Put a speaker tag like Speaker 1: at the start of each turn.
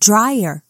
Speaker 1: dryer.